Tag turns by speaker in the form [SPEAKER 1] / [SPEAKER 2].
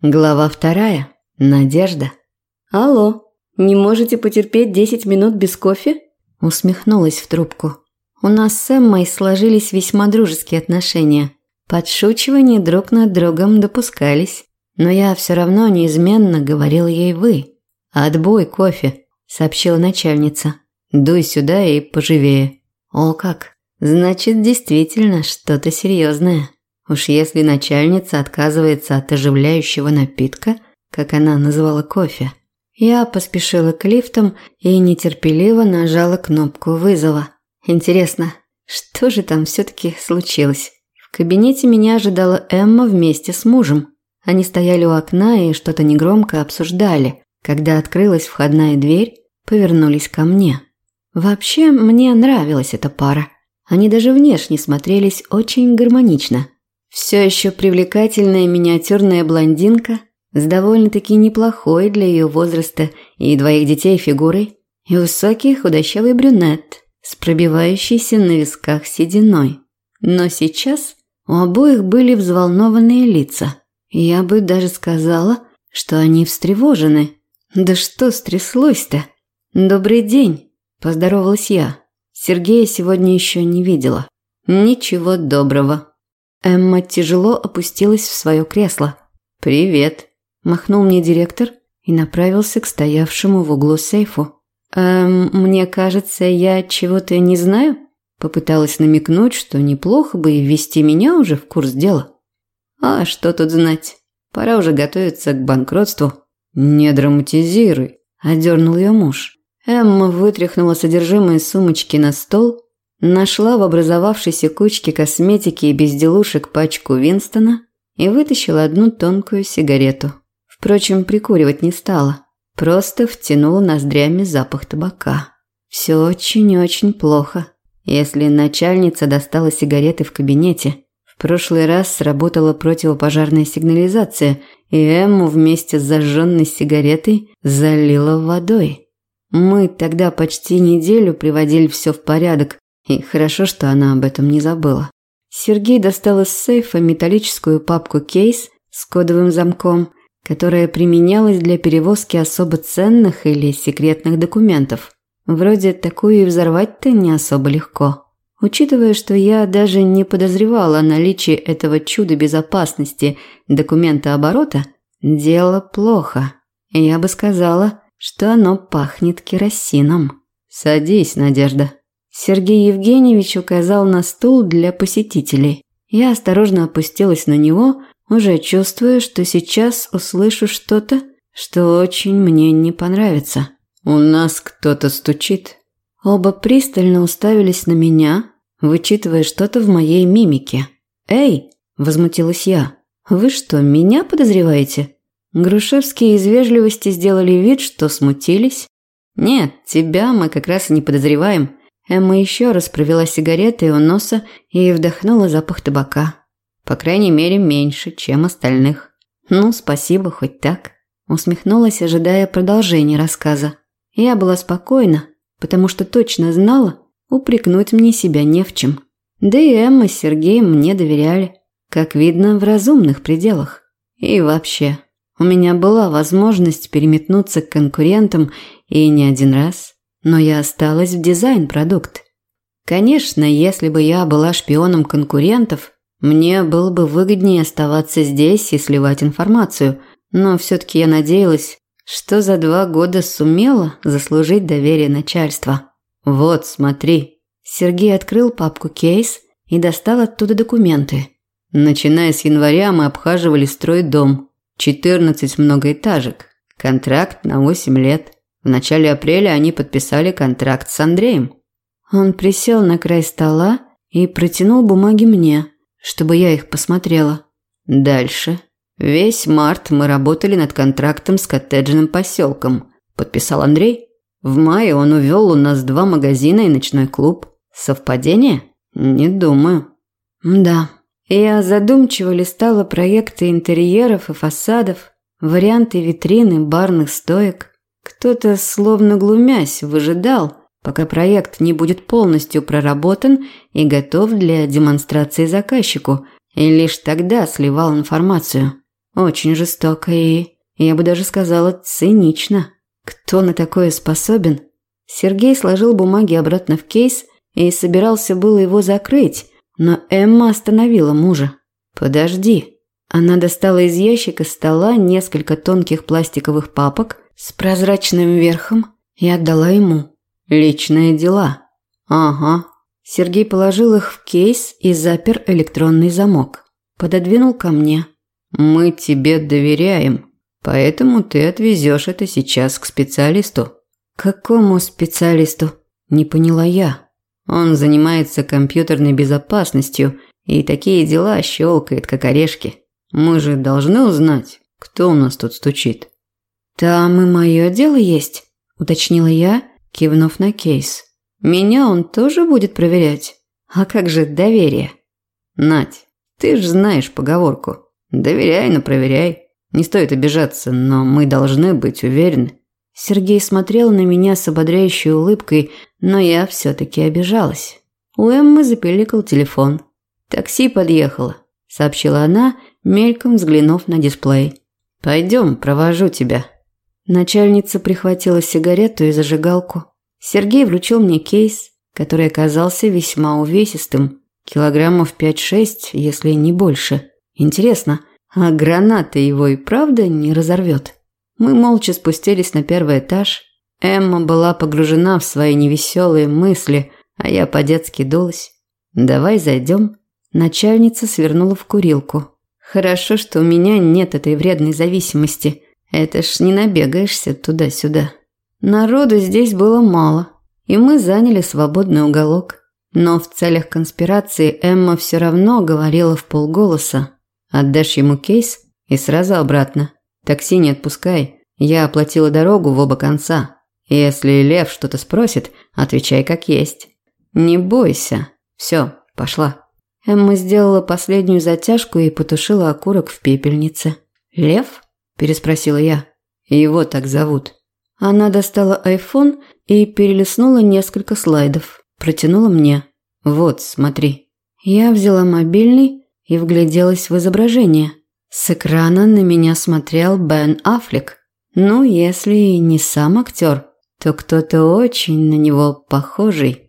[SPEAKER 1] Глава вторая. Надежда.
[SPEAKER 2] Алло, не можете потерпеть 10 минут без кофе?
[SPEAKER 1] Усмехнулась в трубку. У нас с Эммой сложились весьма дружеские отношения. Подшучивания друг над другом допускались. Но я все равно неизменно говорил ей «вы». «Отбой кофе», – сообщила начальница. «Дуй сюда и поживее». «О как! Значит, действительно что-то серьезное». Уж если начальница отказывается от оживляющего напитка, как она называла кофе. Я поспешила к лифтам и нетерпеливо нажала кнопку вызова. Интересно, что же там все-таки случилось? В кабинете меня ожидала Эмма вместе с мужем. Они стояли у окна и что-то негромко обсуждали. Когда открылась входная дверь, повернулись ко мне. Вообще, мне нравилась эта пара. Они даже внешне смотрелись очень гармонично. Все еще привлекательная миниатюрная блондинка с довольно-таки неплохой для ее возраста и двоих детей фигурой, и высокий худощавый брюнет с пробивающейся на висках сединой. Но сейчас у обоих были взволнованные лица. Я бы даже сказала, что они встревожены. Да что стряслось-то? Добрый день, поздоровалась я. Сергея сегодня еще не видела. Ничего доброго. Эмма тяжело опустилась в свое кресло. «Привет», – махнул мне директор и направился к стоявшему в углу сейфу. «Эм, мне кажется, я чего-то не знаю?» Попыталась намекнуть, что неплохо бы ввести меня уже в курс дела. «А что тут знать? Пора уже готовиться к банкротству». «Не драматизируй», – одернул ее муж. Эмма вытряхнула содержимое сумочки на стол Нашла в образовавшейся кучке косметики и безделушек пачку Винстона и вытащила одну тонкую сигарету. Впрочем, прикуривать не стала. Просто втянула ноздрями запах табака. Все очень-очень плохо. Если начальница достала сигареты в кабинете, в прошлый раз сработала противопожарная сигнализация, и Эмму вместе с зажженной сигаретой залила водой. Мы тогда почти неделю приводили все в порядок, и хорошо, что она об этом не забыла. Сергей достал из сейфа металлическую папку-кейс с кодовым замком, которая применялась для перевозки особо ценных или секретных документов. Вроде такую и взорвать-то не особо легко. Учитывая, что я даже не подозревала о наличии этого чуда безопасности документа оборота, дело плохо. Я бы сказала, что оно пахнет керосином. «Садись, Надежда», Сергей Евгеньевич указал на стул для посетителей. Я осторожно опустилась на него, уже чувствуя, что сейчас услышу что-то, что очень мне не понравится. «У нас кто-то стучит». Оба пристально уставились на меня, вычитывая что-то в моей мимике. «Эй!» – возмутилась я. «Вы что, меня подозреваете?» Грушевские из вежливости сделали вид, что смутились. «Нет, тебя мы как раз и не подозреваем. Эмма еще раз провела сигареты у носа и вдохнула запах табака. По крайней мере, меньше, чем остальных. Ну, спасибо, хоть так. Усмехнулась, ожидая продолжения рассказа. Я была спокойна, потому что точно знала, упрекнуть мне себя не в чем. Да и Эмма с Сергеем мне доверяли, как видно, в разумных пределах. И вообще, у меня была возможность переметнуться к конкурентам и не один раз – но я осталась в дизайн-продукт. Конечно, если бы я была шпионом конкурентов, мне было бы выгоднее оставаться здесь и сливать информацию, но все-таки я надеялась, что за два года сумела заслужить доверие начальства. Вот, смотри. Сергей открыл папку кейс и достал оттуда документы. Начиная с января мы обхаживали стройдом. 14 многоэтажек. Контракт на 8 лет. В начале апреля они подписали контракт с Андреем. Он присел на край стола и протянул бумаги мне, чтобы я их посмотрела. Дальше. Весь март мы работали над контрактом с коттеджным поселком. Подписал Андрей. В мае он увел у нас два магазина и ночной клуб. Совпадение? Не думаю. Да. Я задумчиво листала проекты интерьеров и фасадов, варианты витрины, барных стоек. Кто-то, словно глумясь, выжидал, пока проект не будет полностью проработан и готов для демонстрации заказчику, и лишь тогда сливал информацию. Очень жестоко и, я бы даже сказала, цинично. Кто на такое способен? Сергей сложил бумаги обратно в кейс и собирался было его закрыть, но Эмма остановила мужа. «Подожди». Она достала из ящика стола несколько тонких пластиковых папок с прозрачным верхом и отдала ему. «Личные дела». «Ага». Сергей положил их в кейс и запер электронный замок. Пододвинул ко мне. «Мы тебе доверяем, поэтому ты отвезешь это сейчас к специалисту». «Какому специалисту?» – не поняла я. Он занимается компьютерной безопасностью и такие дела щелкает, как орешки. Мы же должны узнать, кто у нас тут стучит. «Там и мое дело есть», – уточнила я, кивнув на кейс. «Меня он тоже будет проверять? А как же доверие?» «Надь, ты же знаешь поговорку. Доверяй, но проверяй. Не стоит обижаться, но мы должны быть уверены». Сергей смотрел на меня с ободряющей улыбкой, но я все-таки обижалась. У Эммы запеликал телефон. «Такси подъехало», – сообщила она, мельком взглянув на дисплей. «Пойдем, провожу тебя». Начальница прихватила сигарету и зажигалку. Сергей вручил мне кейс, который оказался весьма увесистым, килограммов 5-6, если не больше. Интересно, а граната его и правда не разорвет? Мы молча спустились на первый этаж. Эмма была погружена в свои невеселые мысли, а я по-детски дулась. «Давай зайдем». Начальница свернула в курилку. «Хорошо, что у меня нет этой вредной зависимости. Это ж не набегаешься туда-сюда. Народу здесь было мало, и мы заняли свободный уголок. Но в целях конспирации Эмма все равно говорила в полголоса. «Отдашь ему кейс и сразу обратно. Такси не отпускай. Я оплатила дорогу в оба конца. Если Лев что-то спросит, отвечай как есть. Не бойся. Все, пошла». Эмма сделала последнюю затяжку и потушила окурок в пепельнице. «Лев?» переспросила я. Его так зовут. Она достала айфон и перелистнула несколько слайдов. Протянула мне. Вот, смотри. Я взяла мобильный и вгляделась в изображение. С экрана на меня смотрел Бен Аффлек. Ну, если не сам актер, то кто-то очень на него похожий.